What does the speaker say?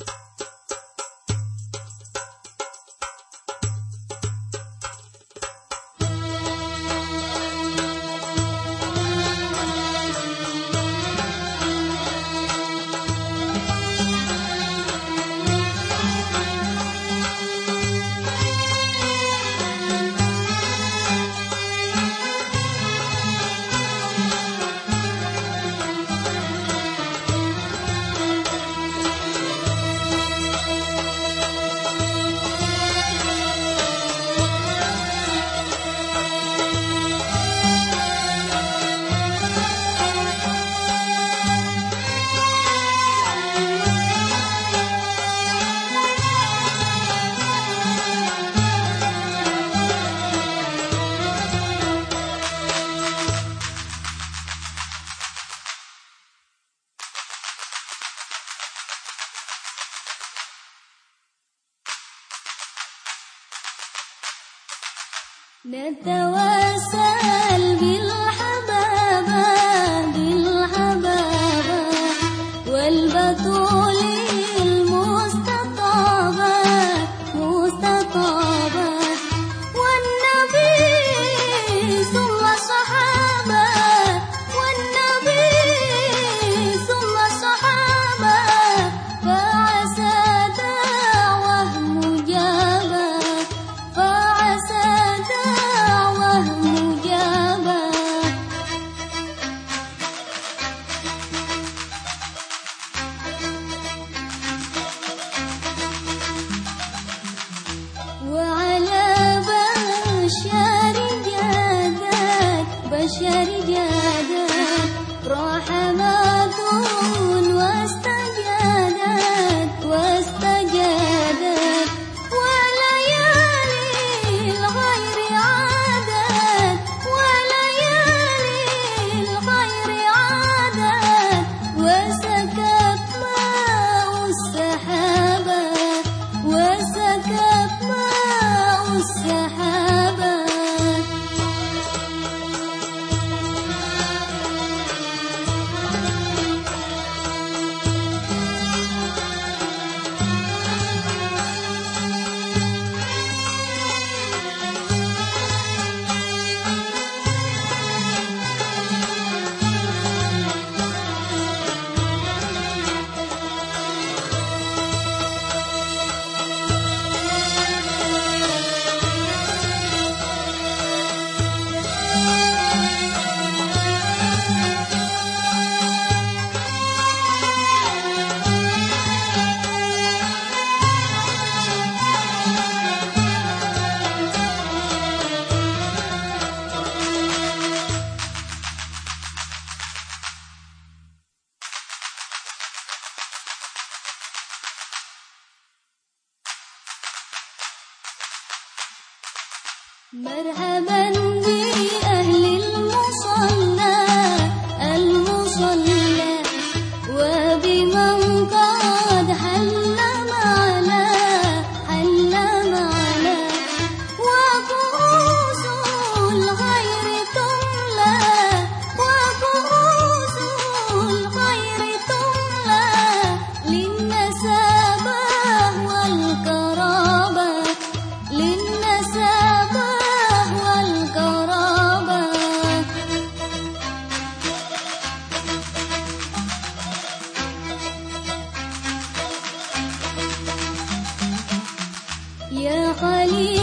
you نتواصل جادت بشر جادت مرحبا. خليل